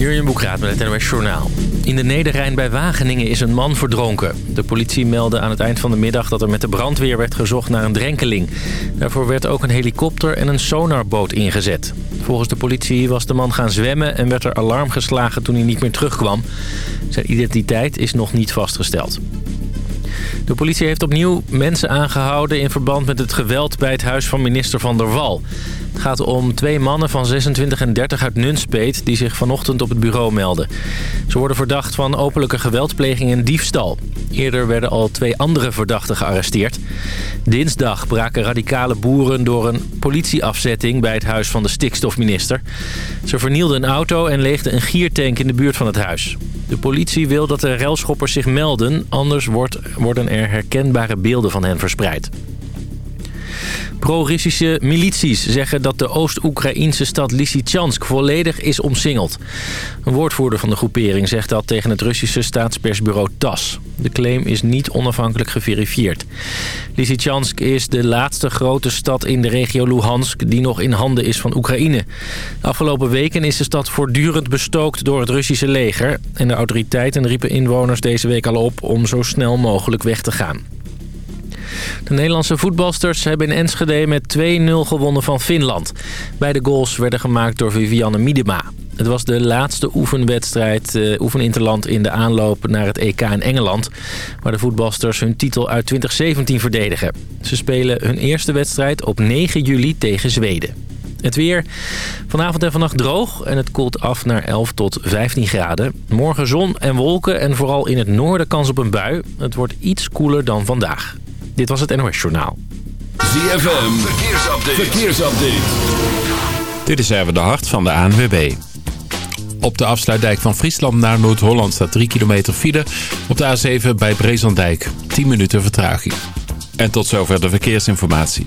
Jurjen Boekraat met het NOS Journaal. In de Nederrijn bij Wageningen is een man verdronken. De politie meldde aan het eind van de middag dat er met de brandweer werd gezocht naar een drenkeling. Daarvoor werd ook een helikopter en een sonarboot ingezet. Volgens de politie was de man gaan zwemmen en werd er alarm geslagen toen hij niet meer terugkwam. Zijn identiteit is nog niet vastgesteld. De politie heeft opnieuw mensen aangehouden in verband met het geweld bij het huis van minister Van der Wal. Gaat om twee mannen van 26 en 30 uit Nunspeet die zich vanochtend op het bureau melden. Ze worden verdacht van openlijke geweldpleging en diefstal. Eerder werden al twee andere verdachten gearresteerd. Dinsdag braken radicale boeren door een politieafzetting bij het huis van de stikstofminister. Ze vernielden een auto en leegden een giertank in de buurt van het huis. De politie wil dat de relschoppers zich melden, anders wordt, worden er herkenbare beelden van hen verspreid. Pro-Russische milities zeggen dat de Oost-Oekraïnse stad Lysychansk volledig is omsingeld. Een woordvoerder van de groepering zegt dat tegen het Russische staatspersbureau TAS. De claim is niet onafhankelijk geverifieerd. Lysychansk is de laatste grote stad in de regio Luhansk die nog in handen is van Oekraïne. De afgelopen weken is de stad voortdurend bestookt door het Russische leger. En de autoriteiten riepen inwoners deze week al op om zo snel mogelijk weg te gaan. De Nederlandse voetbalsters hebben in Enschede met 2-0 gewonnen van Finland. Beide goals werden gemaakt door Vivianne Miedema. Het was de laatste oefenwedstrijd, uh, oefeninterland in de aanloop naar het EK in Engeland... waar de voetbalsters hun titel uit 2017 verdedigen. Ze spelen hun eerste wedstrijd op 9 juli tegen Zweden. Het weer. Vanavond en vannacht droog en het koelt af naar 11 tot 15 graden. Morgen zon en wolken en vooral in het noorden kans op een bui. Het wordt iets koeler dan vandaag. Dit was het NOS Journaal. ZFM, verkeersupdate. verkeersupdate. Dit is even de hart van de ANWB. Op de afsluitdijk van Friesland naar Noord-Holland staat 3 kilometer file. Op de A7 bij Brezandijk 10 minuten vertraging. En tot zover de verkeersinformatie.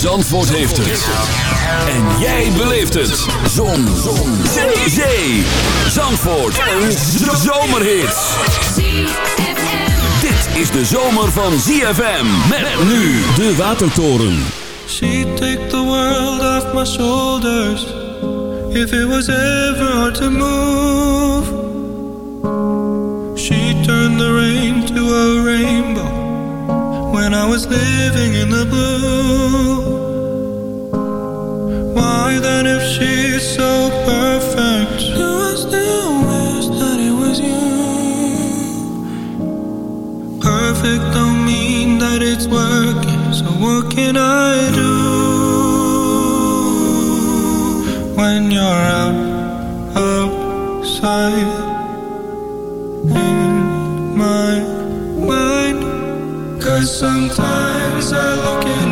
Zandvoort heeft het. En jij beleeft het. Zon. Zon. Zee. Zee. Zandvoort. Een zomerhit. Dit is de zomer van ZFM. Met nu de Watertoren. She take the world off my shoulders. If it was ever to move. She turned the rain to a rainbow. When I was living in the blue. Why then if she's so perfect? Do I still wish that it was you? Perfect don't mean that it's working So what can I do? When you're out outside In my mind. Cause sometimes I look in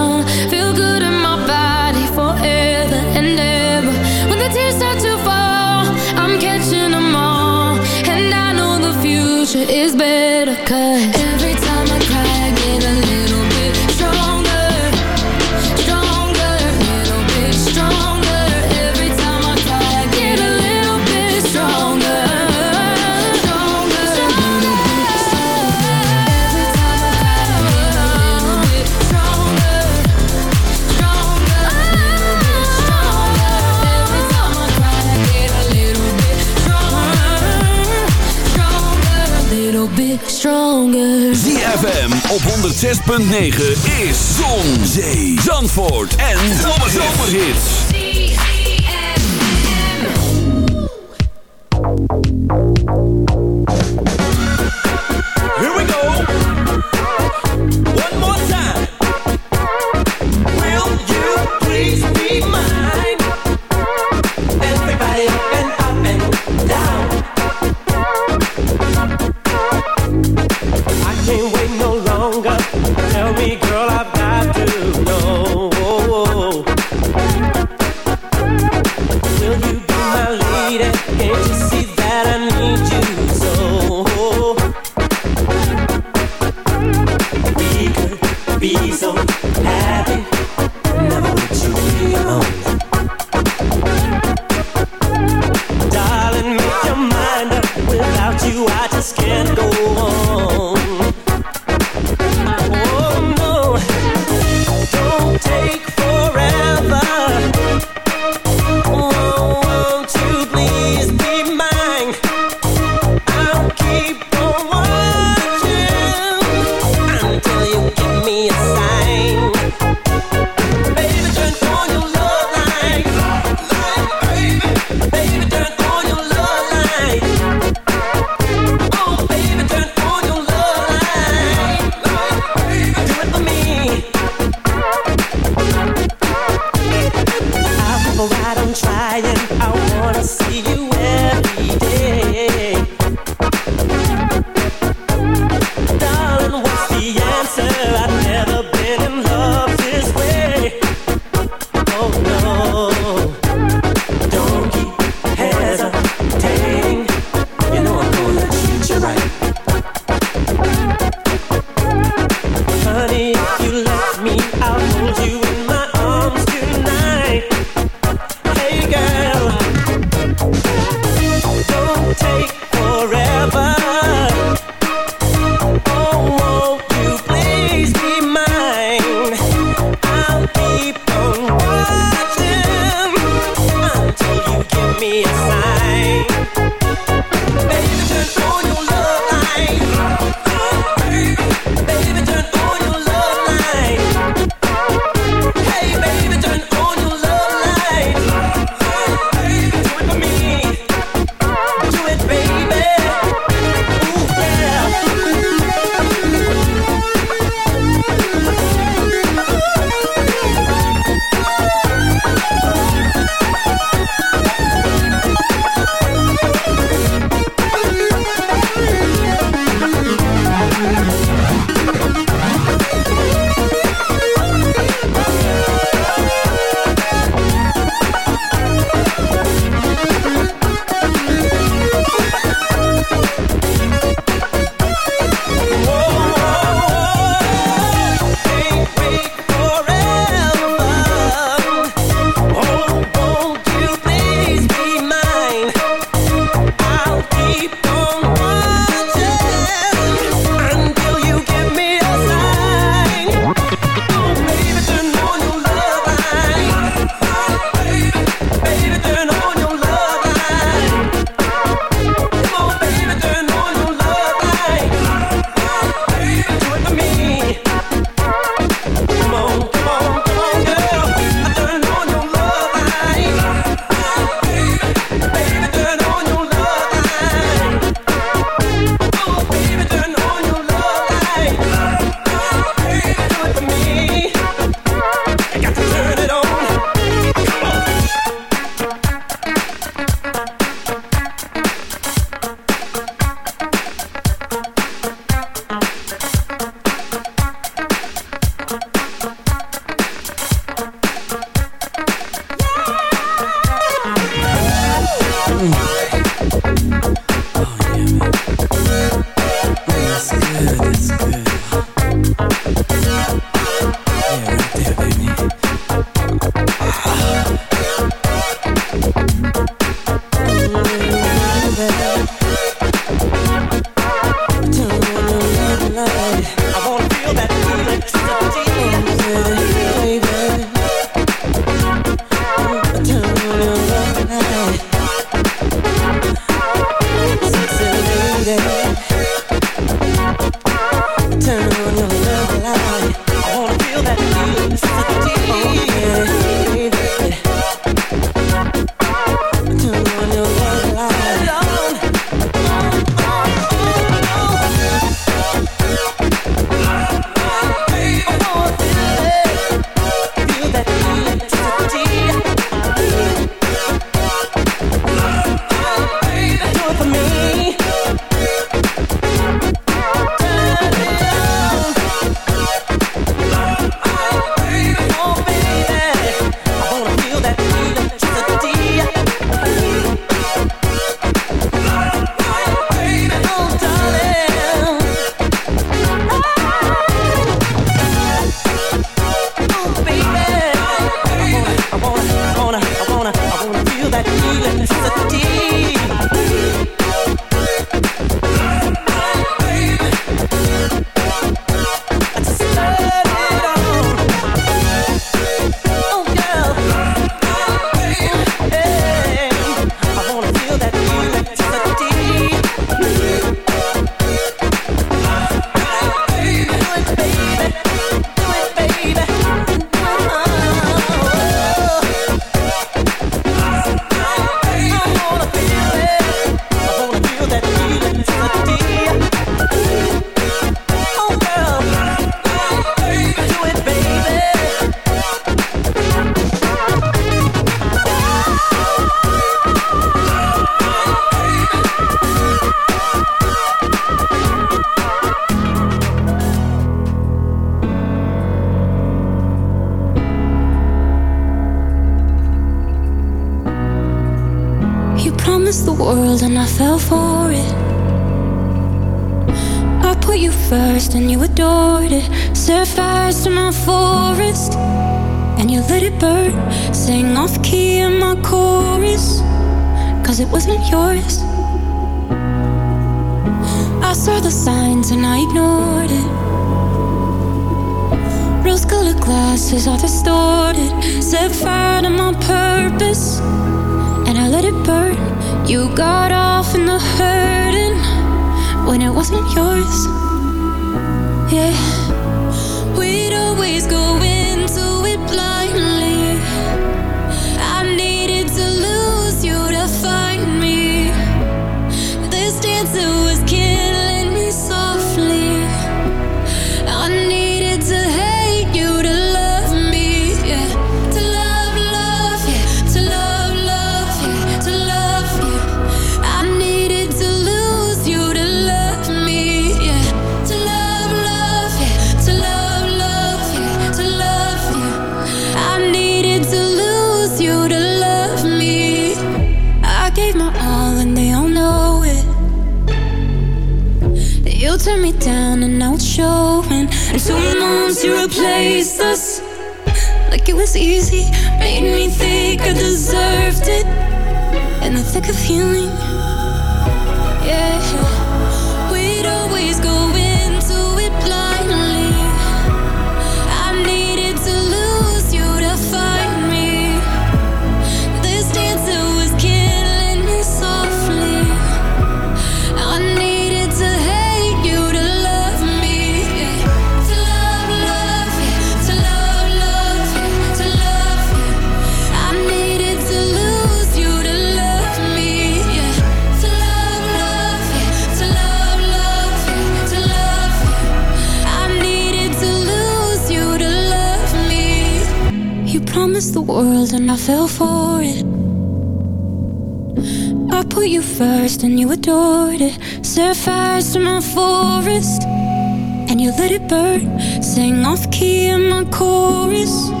lost my forest And you let it burn Sing off key in my chorus.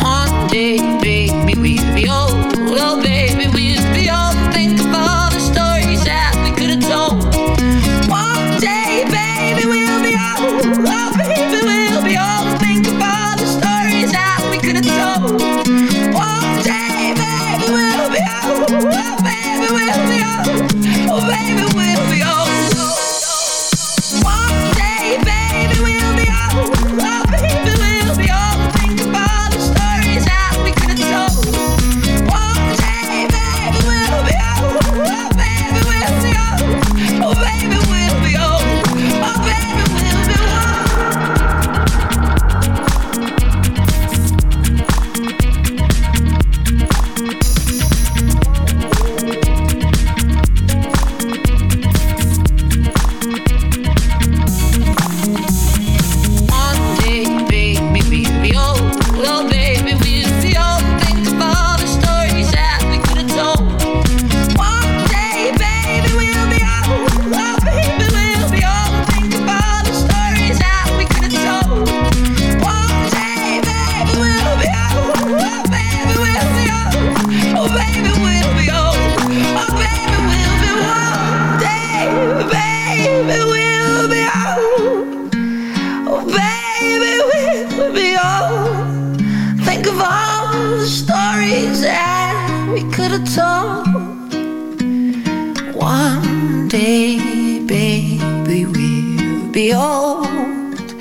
baby, we'll be old.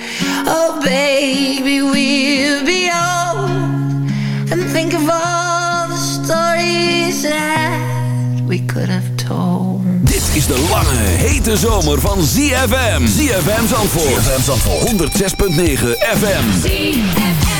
Oh, baby, we'll be old. And think of all the stories that we could have told. Dit is de lange, hete zomer van ZFM. ZFM Zandvoort. ZFM Zandvoort. 106.9 FM. ZFM.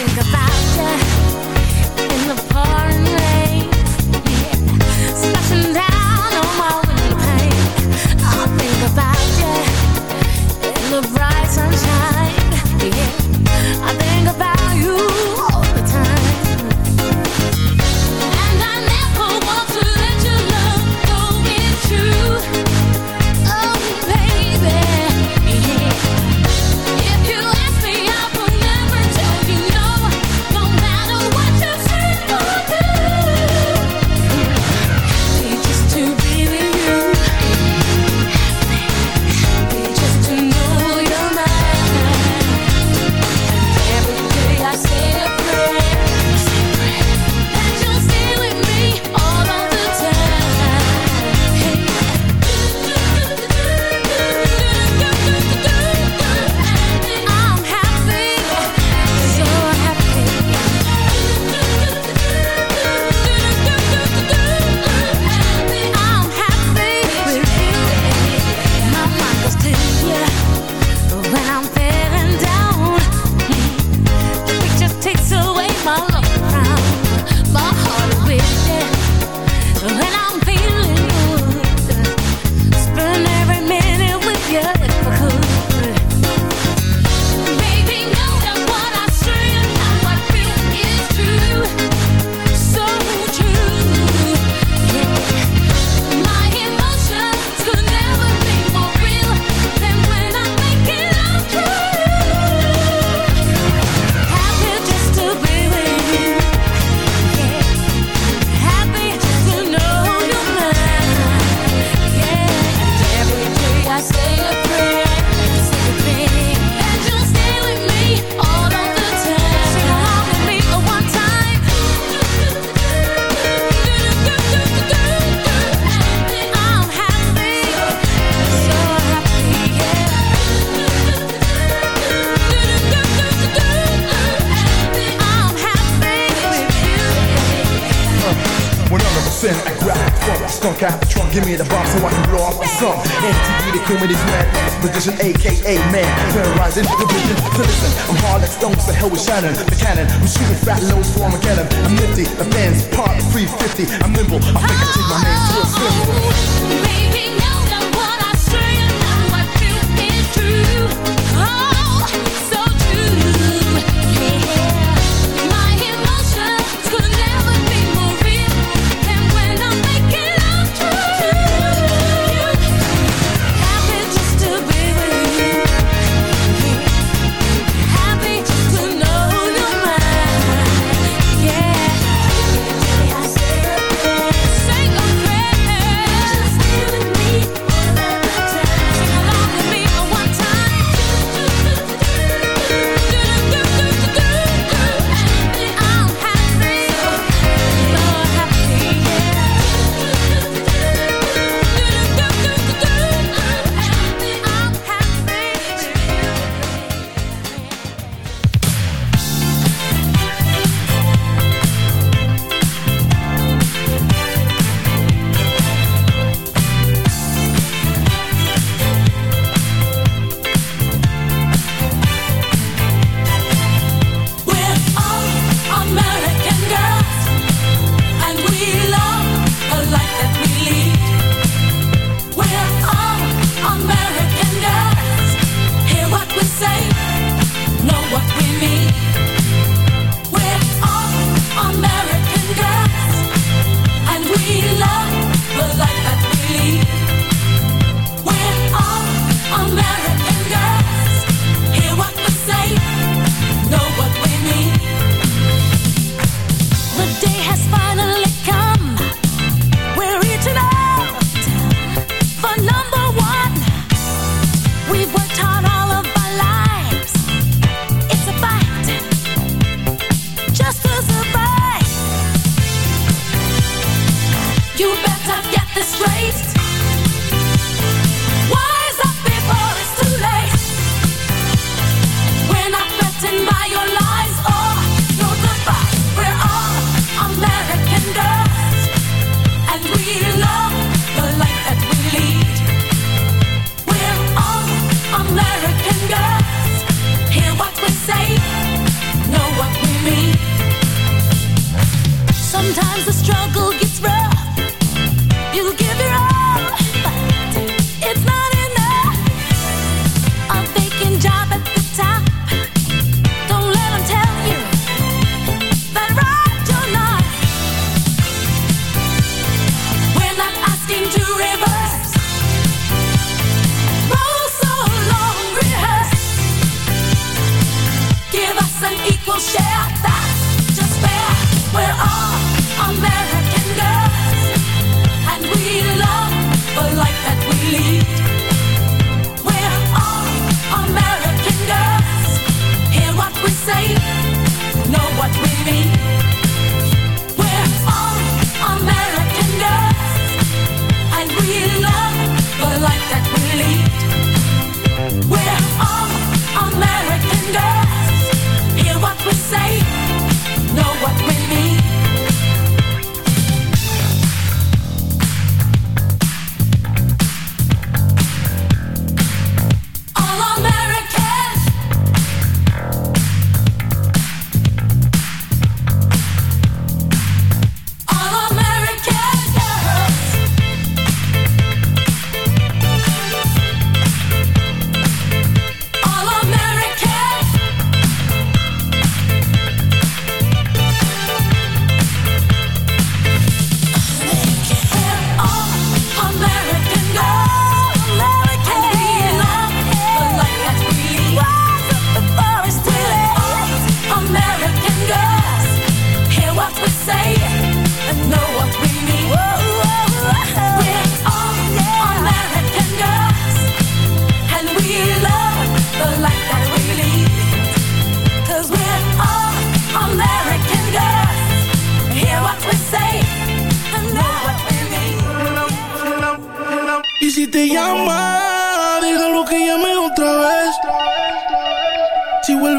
sometimes the strength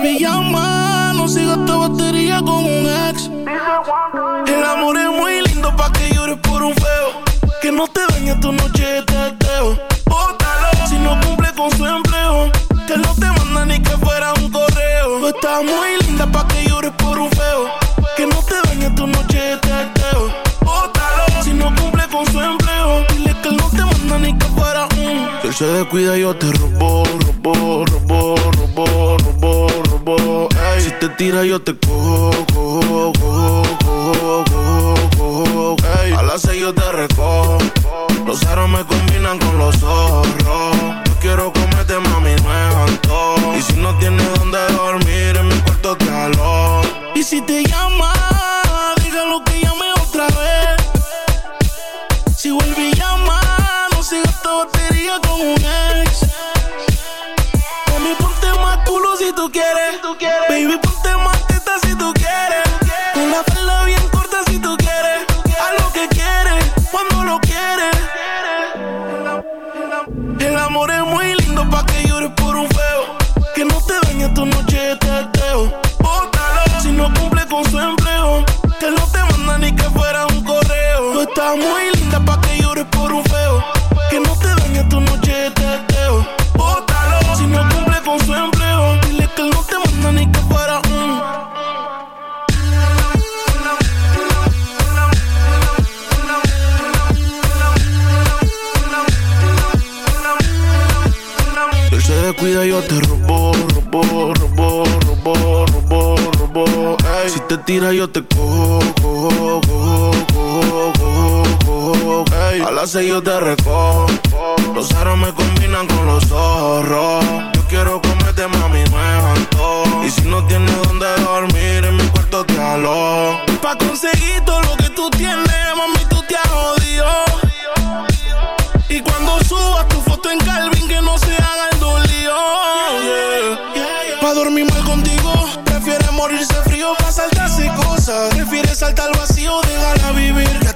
Y llama, no siga esta batería con un ex. El amor es muy lindo pa' que llores por un feo. Que no te dañe tu noche de teteo. Bótalo si no cumple con su empleo. Que no te manda ni que fuera un correo. Tú estás muy linda pa' que llores por un feo. Que no te dañe tu noche de teteo. Bótalo si no cumple con su empleo. Dile que no te manda ni que fuera un. Si él se descuida, yo te robo, robo, robo, robo, Ey. Si te tira, yo te cojo, cojo, cojo, cojo, cojo, cojo. Ey. A las seis yo te recojo. Los aros me combinan con los zorros. Yo quiero comerte, mami, no es antojo. Y si no tienes donde dormir, en mi cuarto te alojo. Y si te llama, te tira, yo te cojo, cojo, cojo, cojo, cojo, cojo. Ey. A las seis yo te recojo. Los aros me combinan con los zorros. Yo quiero comerte, mami, no es antojo. Y si no tienes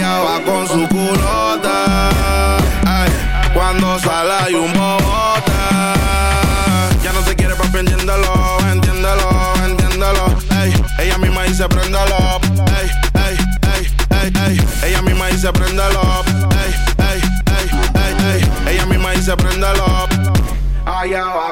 Va con su culota. Ay, cuando sale hay un bobote. Ya no te quiere papi, entiéndelo, entiéndelo, entiéndelo. Ey, ella misma dice préndelo. Ey, ey, ey, ey, ey. Ella misma dice préndelo. Ey, ey, ey, ey, ey. Ella misma dice préndelo. Allá va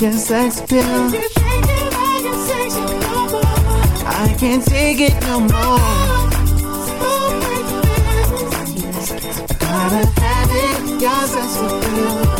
making sex pill. I can't take it no more. Gotta have it, your sex.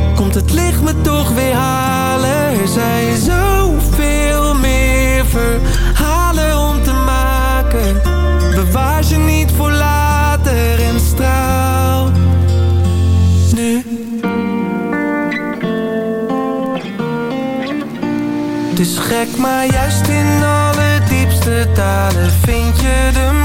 het licht me toch weer halen. Er zijn zoveel meer verhalen om te maken. Bewaar ze niet voor later en straal. Nu. Is gek, maar juist in alle diepste talen vind je de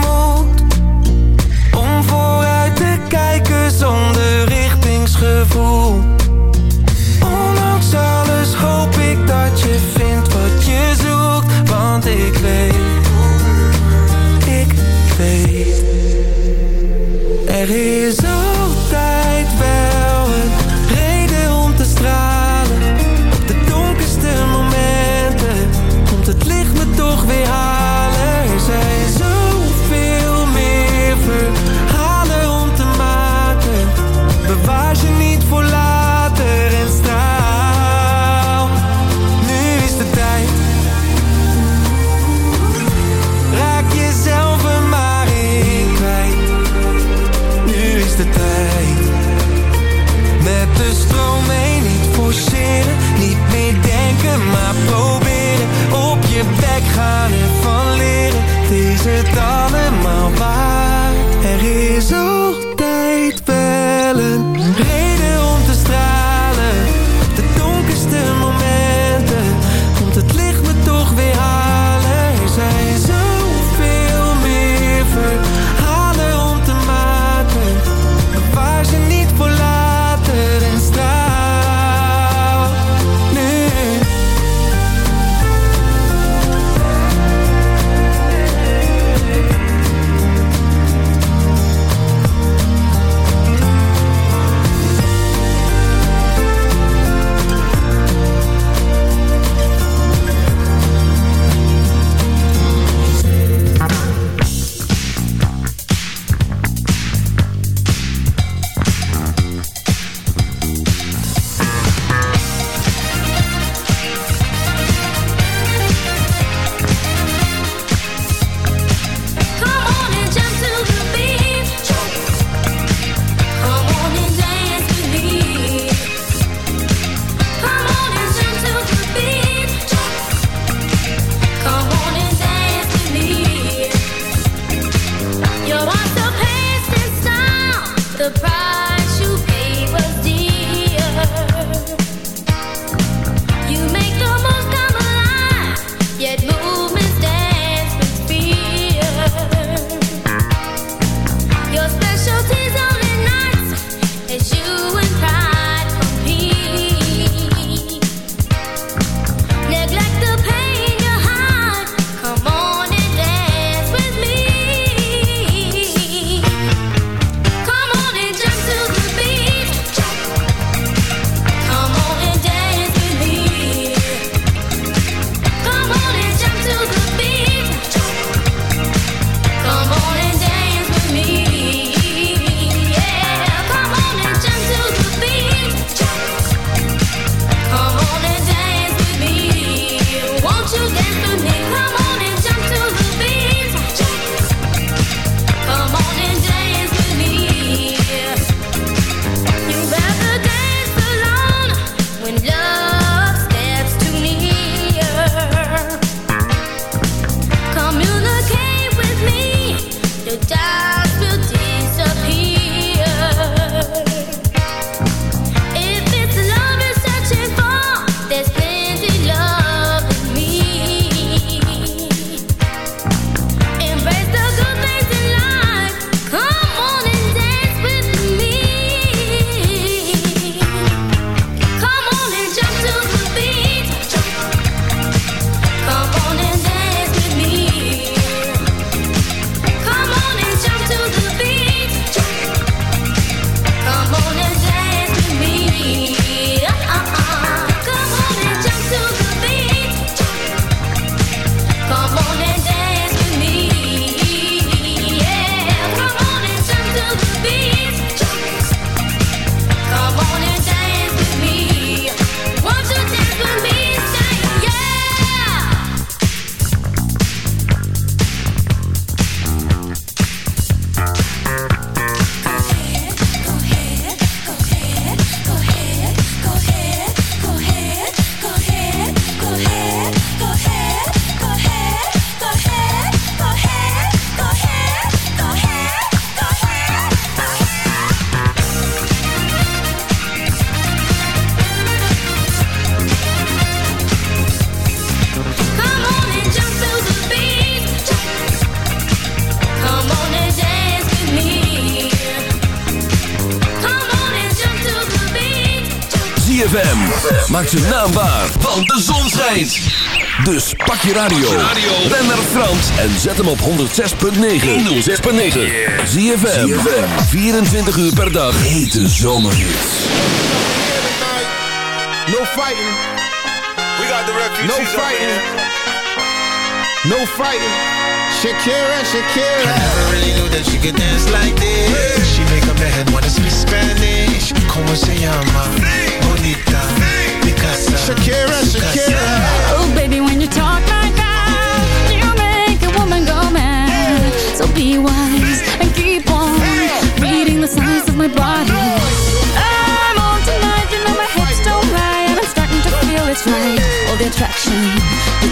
Maak zijn naam waar, want de zon schijnt. Dus pak je radio. Ben naar Frans en zet hem op 106.9. 106.9. ZFM. 24 uur per dag. Hete zomerhits. No fighting. We got the refugees No fighting. No fighting. Shakira, Shakira. I never really knew that she could dance like this. She make a man wanna speak Spanish. Como se llama? Bonita. Picasa. Shakira, Shakira. Oh, baby, when you talk like that, you make a woman go mad. So be wise and keep on reading the signs of my body. I'm on tonight, you know my hips don't lie, and I'm starting to feel it's right. All the attraction,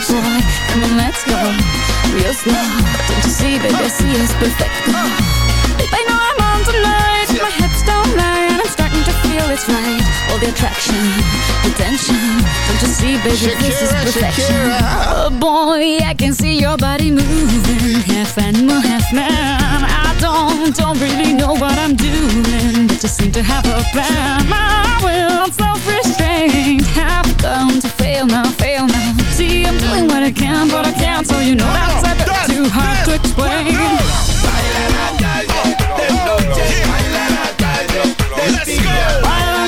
To boy. Come on, let's go real slow. Don't you see, baby, I see it's perfect. Babe, I know I'm on tonight, my hips don't lie, and I'm starting to feel it's right. All the attraction, the tension. Don't you see, baby, this is perfection. Shakira. Oh boy, I can see your body moving, half animal, half man. Don't, don't really know what I'm doing, but just seem to have a plan. My will, self-restraint, have come to fail now, fail now. See, I'm doing what I can, but I can't, so you know that's a bit too hard to explain. Let's go.